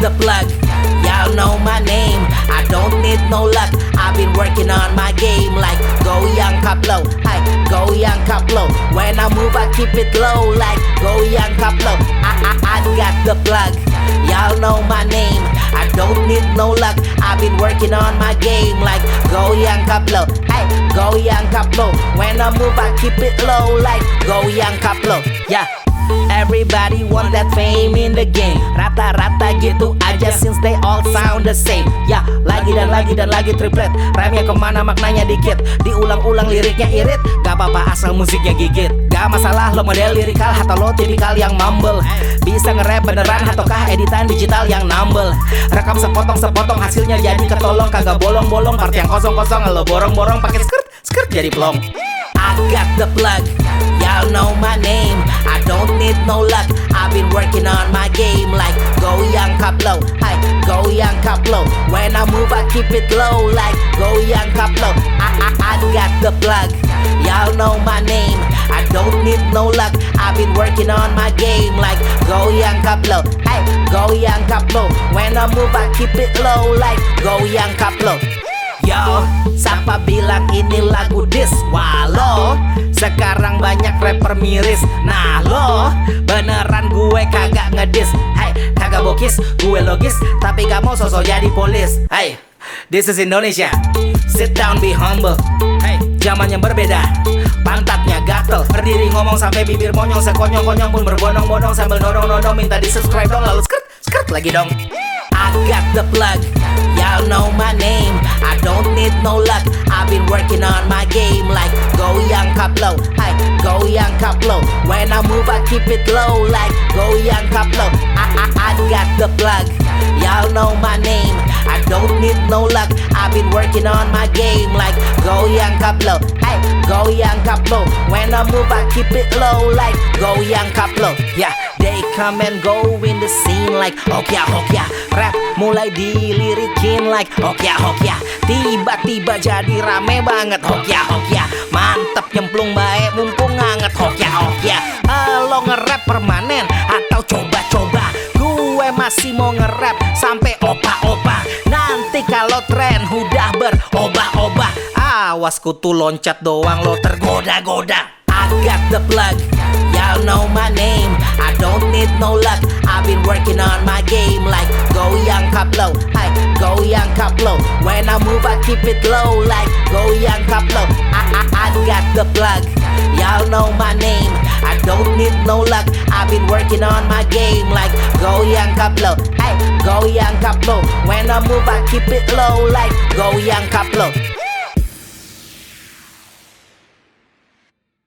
the plug. Y'all know my name, I don't need no luck. I've been working on my game like Go Young Caplo. I Go Young Caplo. When I move, I keep it low like Go Young Caplo. I, I, I got the plug. Y'all know my name, I don't need no luck. I've been working on my game like Go Young Caplo. Hey, Go Young Caplo. When I move, I keep it low like Go Young Caplo. Yeah. Everybody want that fame in the game. Rata-rata gitu aja since they all sound the same. Ya, lagi dan lagi dan lagi triplet. Remnya ke mana maknanya dikit. Diulang-ulang liriknya irit. Gak apa-apa asal musiknya gigit. Gak masalah lo model lirikal atau lo tipikal yang mumble. Bisa nge-rap beneran ataukah editan digital yang numble? Rekam sepotong-sepotong hasilnya jadi ketolong. Kagak bolong-bolong part yang kosong-kosong. Lo borong-borong pakai skirt, skirt jadi plong. I got the plug Y'all know my name. I don't need no luck. I've been working on my game like go young kaplo. Hey, go young kaplo. When I move, I keep it low like go young kaplo. I, I, I got the plug. Y'all know my name. I don't need no luck. I've been working on my game like go young kaplo. Hey, go young kaplo. When I move, I keep it low like go young kaplo. Yo, siapa bilang ini lagu dis? Walau sekarang banyak rapper miris. Nah lo, beneran gue kagak ngedis. Hai, kagak bokis, gue logis. Tapi gak mau sosok jadi polis. Hai, this is Indonesia. Sit down, be humble. Hey, zaman yang berbeda. Pantatnya gatel. Berdiri ngomong sampai bibir monyong. Sekonyong-konyong pun berbondong-bondong Sambil nodong-nodong. Minta di subscribe dong Lalu skirt, skirt lagi dong. I got the plug. Y'all know my name. I don't need no luck. I've been working on my kaplo Hey, go young kaplo When I move I keep it low like go young kaplo I, I, I got the plug. Y'all know my name. I don't need no luck. I've been working on my game like go young kaplo Hey, go young kaplo When I move I keep it low like go young kaplo Yeah, they come and go in the scene like hokya hokya Rap mulai dilirikin like hokya hokya Tiba-tiba jadi rame banget. Hokya hokya Mantep permanen atau coba-coba. Gue masih mau nge-rap sampai opa-opa. Nanti kalau tren udah berobah-obah Awas kutu loncat doang lo tergoda-goda. I got the plug Y'all know my name. I don't need no luck I've been working on my game. Like go young kaplo Hey, go young kaplo When I move I keep it low like go young kaplo I, I, I got the plug Y'all know my name I don't need no luck. I've been working on my game like go young kaplo Hey, go young kaplo When I move I keep it low like go young kaplo